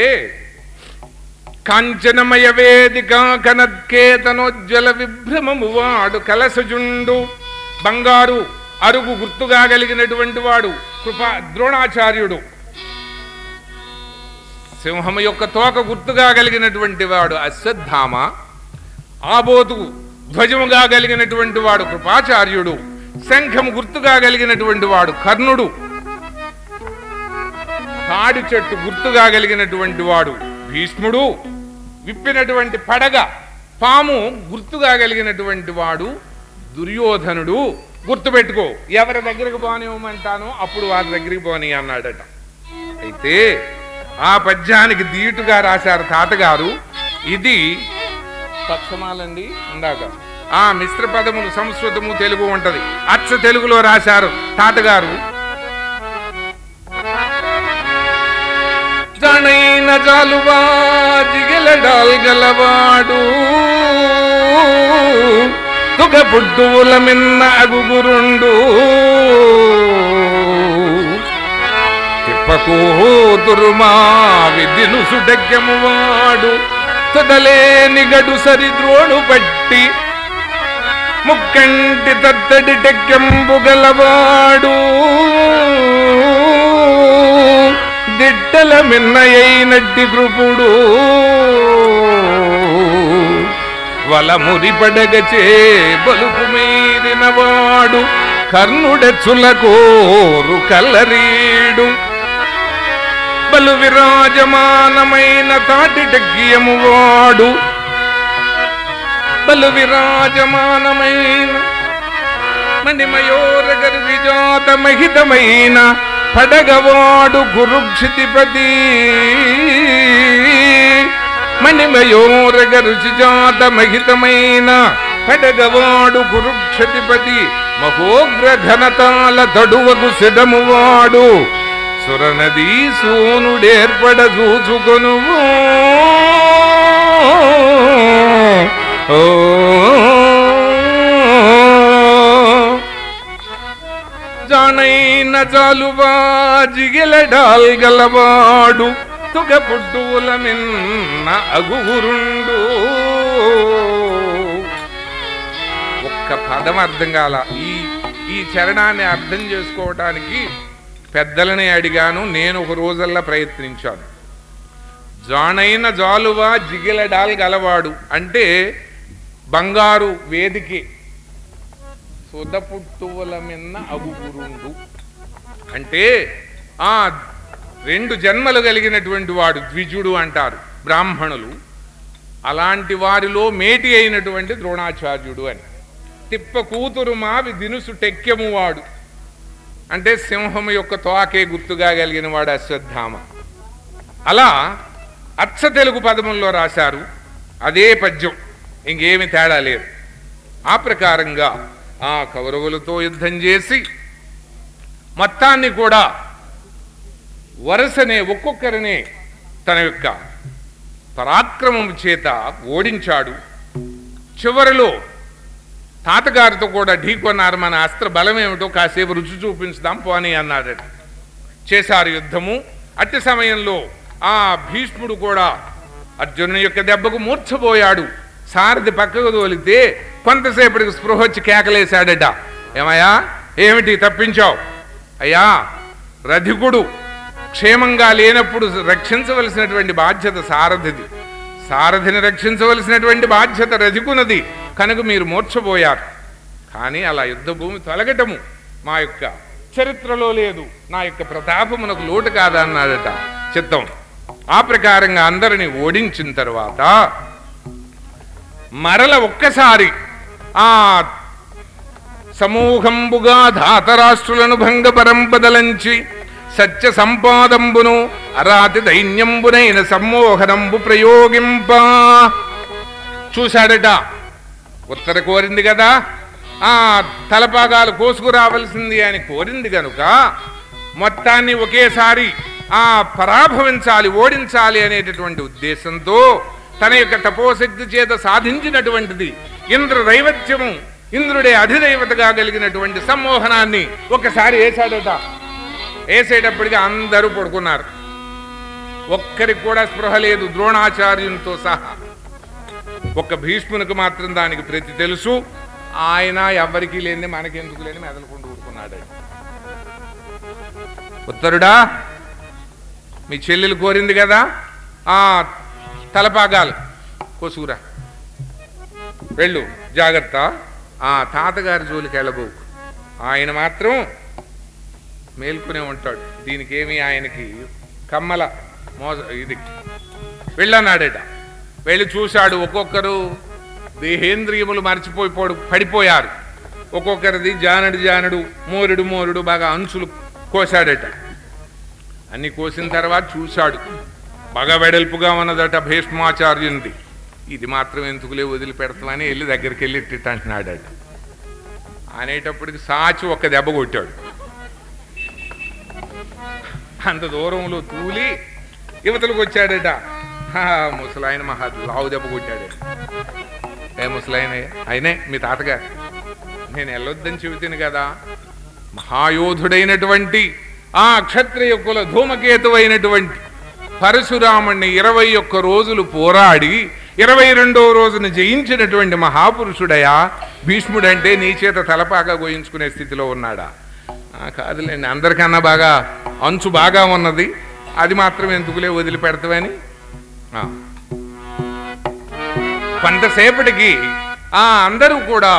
కాంచనమయ వేదిక కనత్కేతనోజ్వల విభ్రమము వాడు కలసజుండు. బంగారు అరుగు గుర్తుగా కలిగినటువంటి వాడు కృపా ద్రోణాచార్యుడు. సింహము యొక్క తోక గుర్తుగా కలిగినటువంటి వాడు అశ్వత్థామ. ఆబోతు ధ్వజముగా కలిగినటువంటి వాడు కృపాచార్యుడు. శంఖము గుర్తుగా కలిగినటువంటి వాడు కర్ణుడు. తాడి చెట్టు గుర్తుగా కలిగినటువంటి వాడు భీష్ముడు. విప్పినటువంటి పడగ పాము గుర్తుగా కలిగినటువంటి వాడు దుర్యోధనుడు. గుర్తుపెట్టుకో ఎవరి దగ్గరికి పోనివ్వమంటానో అప్పుడు వారి దగ్గరికి పోని అన్నాడట. అయితే ఆ పద్యానికి దీటుగా రాశారు తాతగారు. ఇది పక్షమాలండి ఇందాక ఆ మిశ్ర పదములు సంస్కృతము తెలుగు ఉంటది. అచ్చ తెలుగులో రాశారు తాతగారు. జనైన జాలువా జిగలడాల్ తుగ పుట్టువుల మిన్న అగుగురుండు. తిప్పకూతురుమా విద్యను సుడగ్గము వాడు. తుదలేని గడు సరిద్రోణు పట్టి ముక్కంటి తత్తడి టెక్కెంబు గలవాడు. దిట్టల మిన్నయైనట్టి కృపుడు. వల మురిపడగచే బలుపు మీరినవాడు కర్ణుడ చులకోరు కల్లరీడు. బలు విరాజమానమైన తాటి వాడు బలు విరాజమానమైన మణిమయోరగరు విజాత మహితమైన పడగవాడు గురుక్షితిపతి మణిమయోర మహితమైన పడగవాడు గురుక్షతిపతి మహోగ్ర ఘనతాల తడువకు సిడమువాడు సురనదీ సూనుడేర్పడ చూచుకొనువు ఓ జానైన జాలువా జిగెలడాల్ గలవాడు తుగ పుట్టువుల మిన్న అగురుండు ఒక్క పదం అర్థం కాల. ఈ ఈ చరణాన్ని అర్థం చేసుకోవటానికి పెద్దలని అడిగాను నేను ఒక రోజల్లా ప్రయత్నించాను. జానైన జాలువా జిగిలడాలు గలవాడు అంటే బంగారు వేదికి సుధపుట్టువుల మిన్న అగుగురుండు. అంటే ఆ రెండు జన్మలు కలిగినటువంటి వాడు ద్విజుడు అంటారు బ్రాహ్మణులు. అలాంటి వారిలో మేటి అయినటువంటి ద్రోణాచార్యుడు అని. తిప్ప కూతురు మావి దినుసు టెక్కెము వాడు. అంటే సింహము యొక్క తోకే గుర్తుగా కలిగిన వాడు అశ్వత్థామ. అలా అచ్చ తెలుగు పదముల్లో రాశారు అదే పద్యం. ఇంకేమి తేడా లేదు. ఆ ప్రకారంగా ఆ కౌరవులతో యుద్ధం చేసి మొత్తాన్ని కూడా వరుసనే ఒక్కొక్కరినే తన యొక్క పరాక్రమం చేత ఓడించాడు. చివరిలో తాతగారితో కూడా ఢీకొన్నారు మన అస్త్ర బలం ఏమిటో కాసేపు రుచి చూపించుదాం పోనీ అన్నాడట చేశారు యుద్ధము. అట్టి సమయంలో ఆ భీష్ముడు కూడా అర్జునుని యొక్క దెబ్బకు మూర్ఛపోయాడు. సారథి పక్కకు తోలితే కొంతసేపటికి స్పృహ వచ్చి కేకలేశాడట. ఏమయ్యా? ఏమిటి తప్పించావు? అయ్యా రధికుడు క్షేమంగా లేనప్పుడు రక్షించవలసినటువంటి బాధ్యత సారథిది. సారథిని రక్షించవలసినటువంటి బాధ్యత రధికునది. కనుక మీరు మూర్ఛపోయారు. కానీ అలా యుద్ధ భూమి తొలగటము మా యొక్క చరిత్రలో లేదు. నా యొక్క ప్రతాపమునకు లోటు కాదన్నాడట చిత్తం. ఆ ప్రకారంగా అందరిని ఓడించిన తర్వాత మరల ఒక్కసారి ఆ సమూహంబుగా ధాతరాష్ట్రులను భంగపరంపదలంచి సత్య సంపాదంబును అరాతి దైన్యంబునైన సమ్మోహనంబు ప్రయోగింప. చూశాడట? ఉత్తర కోరింది కదా? ఆ తలపాగాలు కోసుకురావలసింది అని కోరింది కనుక మొత్తాన్ని ఒకేసారి ఆ పరాభవించాలి ఓడించాలి అనేటటువంటి ఉద్దేశంతో తన యొక్క తపోశక్తి చేత సాధించినటువంటిది ఇంద్ర దైవత్యము ఇంద్రుడే అధిదైవతగా కలిగినటువంటి సమ్మోహనాన్ని ఒకసారి వేశాడట వేసేటప్పటికి అందరూ పడుకున్నారు. ఒక్కరికి కూడా స్పృహ లేదు ద్రోణాచార్యునితో సహా. ఒక్క భీష్మునికి మాత్రం దానికి ప్రతి తెలుసు. ఆయన ఎవరికీ లేని మనకెందుకు లేని మెదలుకుంటూ ఊరుకున్నాడు. ఉత్తరుడా మీ చెల్లెలు కోరింది కదా? ఆ తలపాగాలు. కోసుకురా. వెళ్ళు జాగ్రత్త. ఆ తాతగారి జోలికి వెళ్ళబోకు. ఆయన మాత్రం మేల్కొనే ఉంటాడు. దీనికేమి ఆయనకి కమ్మల మోస ఇది. వెళ్ళన్నాడట. వెళ్ళి చూశాడు ఒక్కొక్కరు. దేహేంద్రియములు మర్చిపోయి పడిపోయారు. ఒక్కొక్కరిది జానడు జానడు మోరుడు మోరుడు బాగా అంచులు కోశాడట. అన్ని కోసిన తర్వాత చూశాడు. బాగా వెడల్పుగా ఉన్నదట భీష్మాచార్యునిది. ఇది మాత్రం ఎందుకులే వదిలిపెడతామని వెళ్ళి దగ్గరికి వెళ్ళి ఇట్టిట్ అంటున్నాడట. అనేటప్పటికి సాచి ఒక దెబ్బ కొట్టాడు. అంత దూరంలో తూలి యువతలకు వచ్చాడట. ముసలాయన మహా లావు దెబ్బ కొట్టాడు. ఏ ముసలాయన అయినే మీ తాతగారు నేను వెళ్ళొద్దని చెబుతాను కదా మహాయోధుడైనటువంటి ఆ క్షత్రియ కుల ధూమకేతువైనటువంటి పరశురాముణ్ణి ఇరవై ఒక్క రోజులు పోరాడి ఇరవై రెండో రోజున జయించినటువంటి మహాపురుషుడయా భీష్ముడంటే నీ చేత తలపాక గోయించుకునే స్థితిలో ఉన్నాడా? కాదులేండి అందరికన్నా బాగా అంచు బాగా ఉన్నది. అది మాత్రం ఎందుకులే వదిలిపెడతామని కొంతసేపటికి ఆ అందరూ కూడా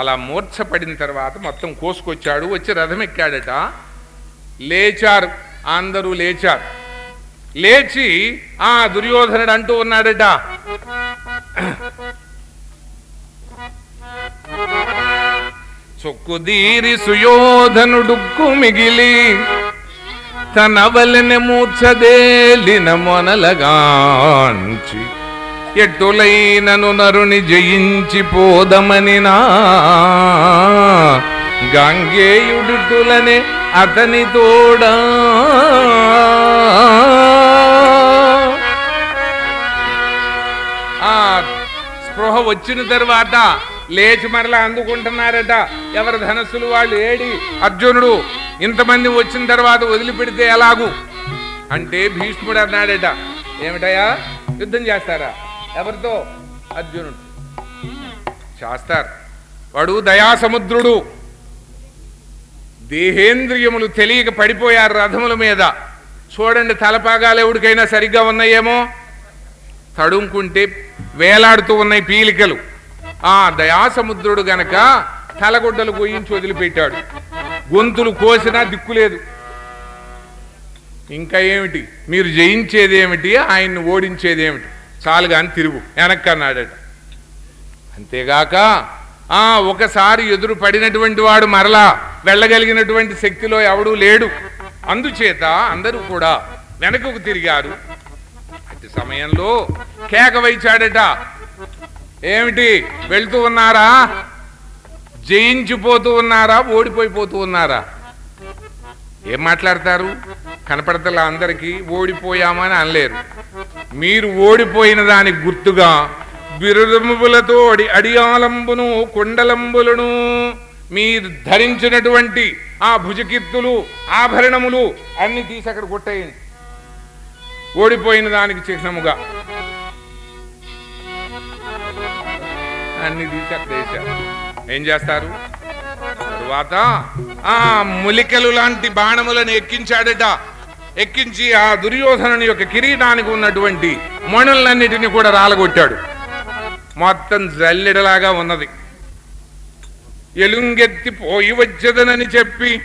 అలా మూర్ఛపడిన తర్వాత మొత్తం కోసుకొచ్చాడు వచ్చి రథం ఎక్కాడట లేచారు అందరూ లేచారు. లేచి ఆ దుర్యోధనుడు అంటూ ఉన్నాడట. చొక్కుదీరి సుయోధనుడుక్కు మిగిలి తన వలెన మూర్ఛదేలిన మొనలగాంచి ఎట్టులైనను నరుని జయించి పోదమని నా గంగేయుడులనే అతని తోడా స్పృహ వచ్చిన తర్వాత లేచి మరలా అందుకుంటున్నారట. ఎవరి ధనస్సులు వాళ్ళు ఏడి? అర్జునుడు ఇంతమంది వచ్చిన తర్వాత వదిలిపెడితే ఎలాగు? అంటే భీష్ముడు అన్నాడట. ఏమిటయా యుద్ధం చేస్తారా? ఎవరితో? అర్జునుడు. చేస్తారు. వాడు దయాసముద్రుడు. దేహేంద్రియములు తెలియక పడిపోయారు రథముల మీద. చూడండి తలపాగాలు ఎవడికైనా సరిగ్గా ఉన్నాయేమో? తడుముకుంటే వేలాడుతూ ఉన్నాయి పీలికలు. ఆ దయాసముద్రుడు గనక తలగుడ్డలు గోయించి వదిలిపెట్టాడు. గొంతులు కోసినా దిక్కులేదు ఇంకా ఏమిటి? మీరు జయించేది ఏమిటి? ఆయన్ని ఓడించేది ఏమిటి? చాలు కానీ తిరుగు. వెనక్కి అన్నాడట అంతేగాక ఆ ఒకసారి ఎదురు పడినటువంటి వాడు మరలా వెళ్ళగలిగినటువంటి శక్తిలో ఎవడూ లేడు. అందుచేత అందరూ కూడా వెనకకు తిరిగారు. సమయంలో కేక వైచాడట ఏమిటి వెళ్తూ ఉన్నారా? జయించిపోతూ ఉన్నారా? ఓడిపోయిపోతూ ఉన్నారా? ఏం మాట్లాడతారు? కనపడతలా అందరికీ ఓడిపోయామని అనలేరు. మీరు ఓడిపోయిన దానికి గుర్తుగా బిరుదంబులతో అడి అడియాలంబును కుండలంబులను మీరు ధరించినటువంటి ఆ భుజకీర్తులు ఆభరణములు అన్ని తీసి అక్కడ కొట్టేయండి. ఓడిపోయిన దానికి చిహ్నముగా. అన్ని తీసి అక్కడ వేశారు. ఏం చేస్తారు? తరువాత ఆ ములికలు లాంటి బాణములను ఎక్కించాడట. ఎక్కించి ఆ దుర్యోధనుని యొక్క కిరీటానికి ఉన్నటువంటి మణులన్నిటిని కూడా రాలగొట్టాడు. మొత్తం జల్లెడలాగా ఉన్నది. ఎలుంగెత్తి పోయి వచ్చేదనని చెప్పి